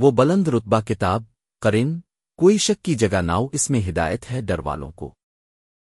وہ بلند رتبہ کتاب، قرن، کوئی شک کی جگہ ناؤ، اس میں ہدایت ہے ڈر والوں کو۔